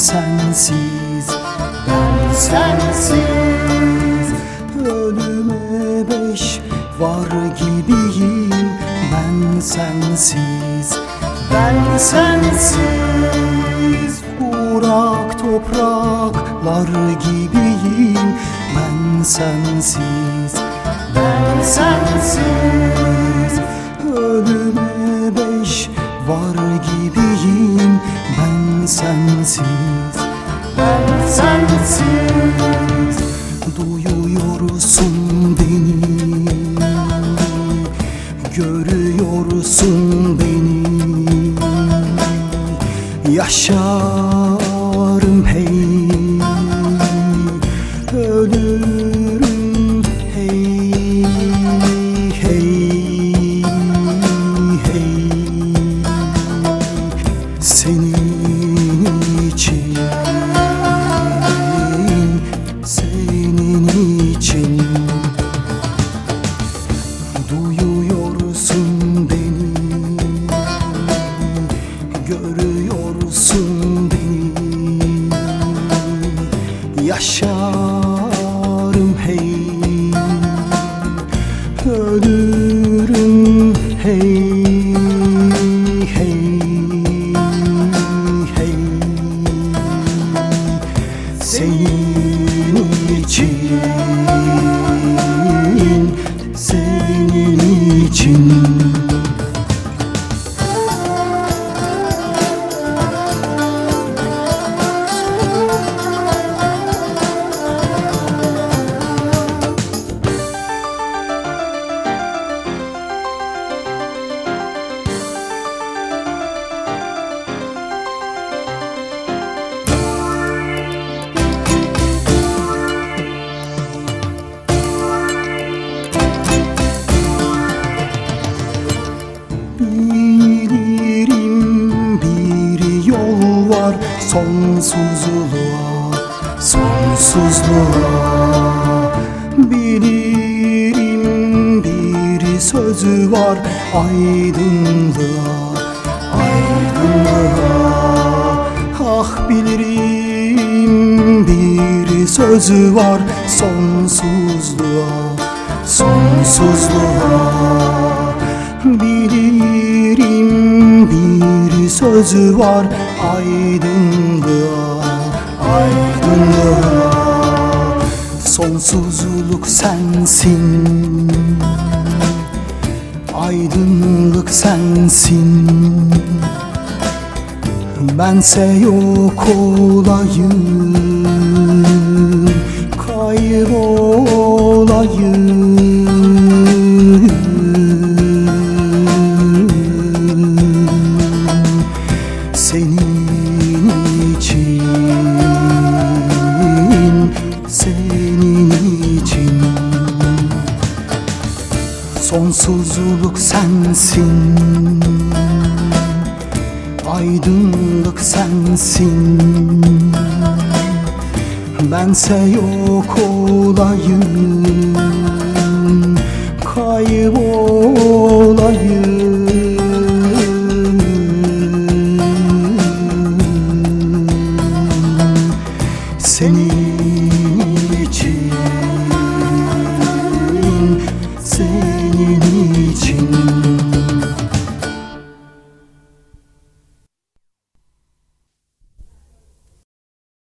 sensiz Ben sensiz. Ölüme beş var gibiyim. Ben sensiz Ben sensiz. Kurak topraklar gibiyim. Ben sensiz Ben sensiz. Ölüme beş var gibiyim Ben sensiz Ben sensiz Duyuyorsun beni. Görüyorsun beni. Yaşarım Görüyorsun beni. Yaşarım hey. Ölürüm hey hey hey. Senin için Senin için sonsuzluğa, sonsuzluğa Bilirim bir sözü var aydınlığa, aydınlığa. Ah bilirim bir sözü var sonsuzluğa, sonsuzluğa. Bilirim bir sözü var aydınlığa, aydınlığa Sonsuzluk sensin. Aydınlık sensin. Bense yok olayım. Kaybolayım sensin. Aydınlık sensin. Bense yok olayım. Kaybolayım